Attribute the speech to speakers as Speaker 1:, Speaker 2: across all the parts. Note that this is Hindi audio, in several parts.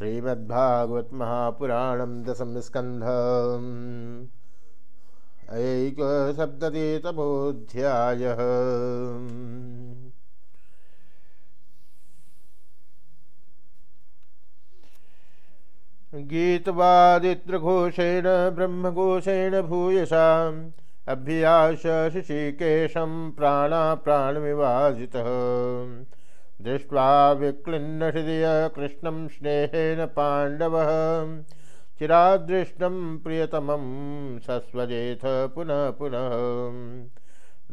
Speaker 1: श्रीमद्भागवत महापुराणम दशम स्कंध एक सप्ततितमोध्याय गीतवादित्रघोषेण ब्रह्मघोषेण भूयसाम् अभ्यास शिशिकेशं प्राणा दृष्ट्वा विक्लिन्नहृदय कृष्णं स्नेहेन पाण्डवः। चिरादृष्टं प्रियतमं सस्वजेथ पुनः पुनः।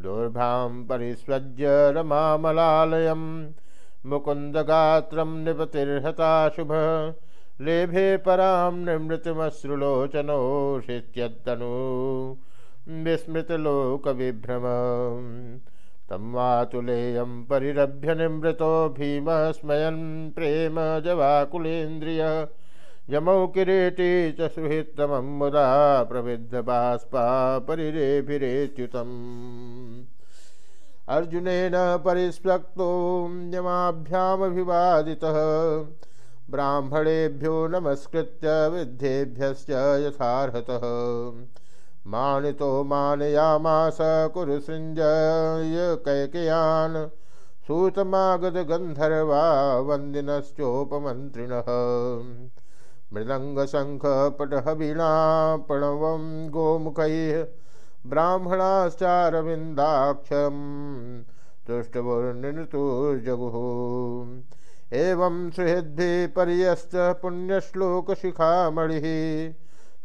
Speaker 1: दोर्भां परिस्वज्य रमामलालयं, मुकुन्दगात्रं निपतिर्हताशुभ लेभे परां निमृतिमश्रुलोचनो शित्यनु विस्मृतलोकविभ्रम। तं वातुलेयं परिरभ्य निमृतो भीम स्मयन् प्रेम जवाकुलेन्द्रिय। यमौ किरीटी च सुहृत्तमं मुदा प्रविद्धबाष्पा परिरेभिरेच्युतम्। अर्जुनेन परिस्वक्तो यमाभ्यामभिवादितः। ब्राह्मणेभ्यो नमस्कृत्य विद्धेभ्यश्च यथार्हतः। मानितो मानयामास कुरुसृञ्जय कैकयान् सूतमागधगन्धर्वा वन्दिनश्चोपमन्त्रिणः मृदङ्गशङ्खपटहवीणापणवं गोमुखैः ब्राह्मणाश्चारविन्दाक्षं तुष्टवर्णिनतुर्जगुः। एवं सुहृद्भिः पर्यश्च पुण्यश्लोकशिखामणिः।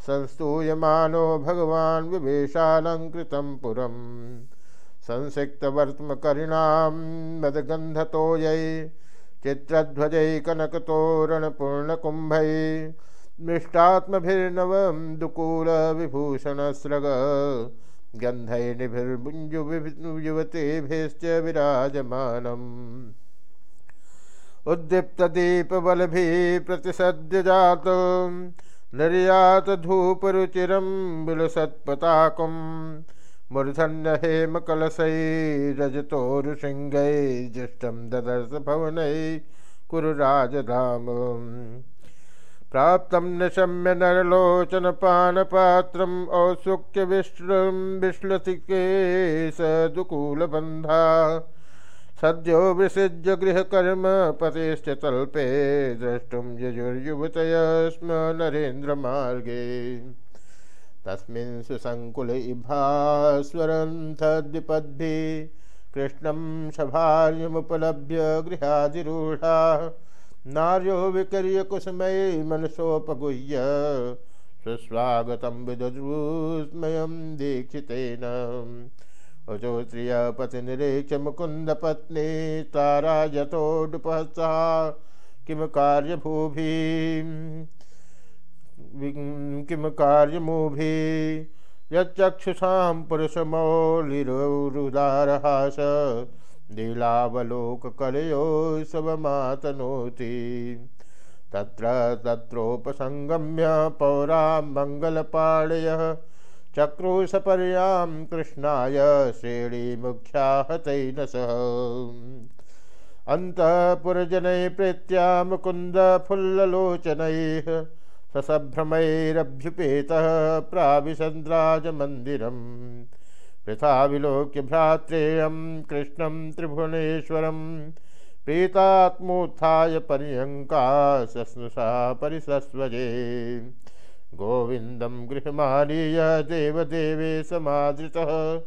Speaker 1: संस्तूयमानो भगवान् विवेशालङ्कृतं पुरं संसिक्तवर्त्मकरिणां मदगन्धतोयै चित्रध्वजै कनकतोरणपूर्णकुम्भै मिष्टात्मभिर्नवं दुकूलविभूषणस्रग गन्धैर्निभिर्युवतीभिश्च विराजमानम्। उद्दीप्तदीपबलभिः प्रतिसद्यजातम् निर्यात धूपरुचिरं विलसत्पताकुं मूर्धन्य हेमकलशैरजतोरुशृङ्गैर्जुष्टं ददर्श भवनै कुरु राजधाम प्राप्तं निशम्य नरलोचनपानपात्रम् औत्सुक्यविष्णुं विश्लतिकेश दुकूलबन्धा। सद्यो विसृज्य गृहकर्म पतेश्च तल्पे द्रष्टुं यजुर्युवतय स्म नरेन्द्रमार्गे तस्मिन् सुसङ्कुल इभास्वरन्थद्विपद्भिः कृष्णं सभार्यमुपलभ्य गृहादिरूढा। नार्यो विकर्य मनसोपगुह्य, सुस्वागतं विदुस्मयं दीक्षितेन। उचोत्रियपतिनिरीक्ष मुकुन्दपत्नी तारा यतोडुपसा किं कार्यभूभि किं कार्यमूभि यच्चक्षुषां पुरुषमौलिरुदारहास। लीलावलोककलयो शवमातनोति तत्र तत्रोपसङ्गम्य पौरां मङ्गलपाणयः चक्रुसपर्यां कृष्णाय श्रेणीमुख्या हतैन सह अन्तःपुरजनैः प्रीत्या मुकुन्दफुल्ललोचनैः ससभ्रमैरभ्युपेतः प्राविशन्द्राजमन्दिरम्। पृथा विलोक्य भ्रात्रेयं कृष्णं त्रिभुवनेश्वरं प्रीतात्मोत्थाय पर्यङ्का सस्नुषा परिसस्वजे। गोविन्दं गृहमानीय देवदेवे समादृतः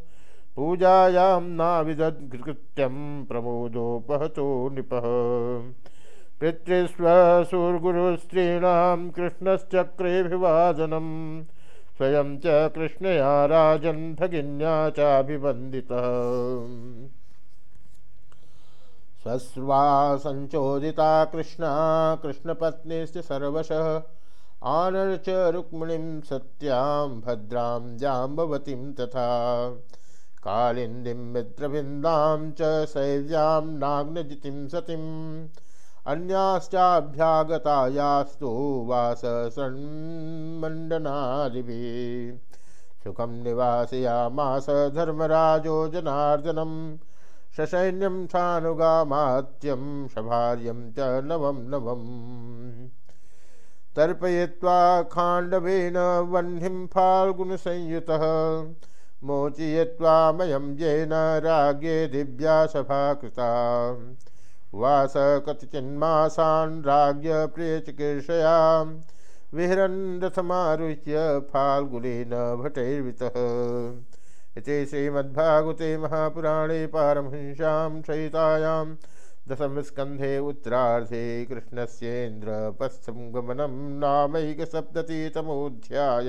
Speaker 1: पूजायां नाविदत्कृत्यं प्रमोदोपहतो नृपः। पितृस्वसुर्गुरुस्त्रीणां कृष्णश्चक्रेऽभिवादनं, स्वयं च कृष्णया राजन् भगिन्या चाभिवन्दितः। स्वस्वा सञ्चोदिता कृष्णा, कृष्णपत्नीश्च सर्वशः। आनर्च रुक्मिणीं सत्यां भद्रां जाम्बवतीं तथा कालिन्दीं मित्रविन्दां च शैव्यां नाग्नजितिं सतीम् अन्याश्चाभ्यागतायास्तु वाससन्मण्डनादिभिः सुखं निवासयामास धर्मराजो जनार्दनं ससैन्यं सानुगामात्यं, सभार्यं च नवं नवम्। तर्पय्वा खाण्डवेन वह्निं फाल्गुनसंयुतः मोचय्वा मयं येन राज्ञे दिव्या सभा कृता। वास कतिचिन्मासान् राज्ञ प्रियचिकीर्षया विहरन् रथमारुह्य फाल्गुनेन भटैर्वितः। इति श्रीमद्भागवते महापुराणे पारमहंस्यां सहितायां दशमस्कन्धे उत्तरार्धे कृष्णस्येन्द्रपस्थं गमनं नामैकसप्ततितमोऽध्याय।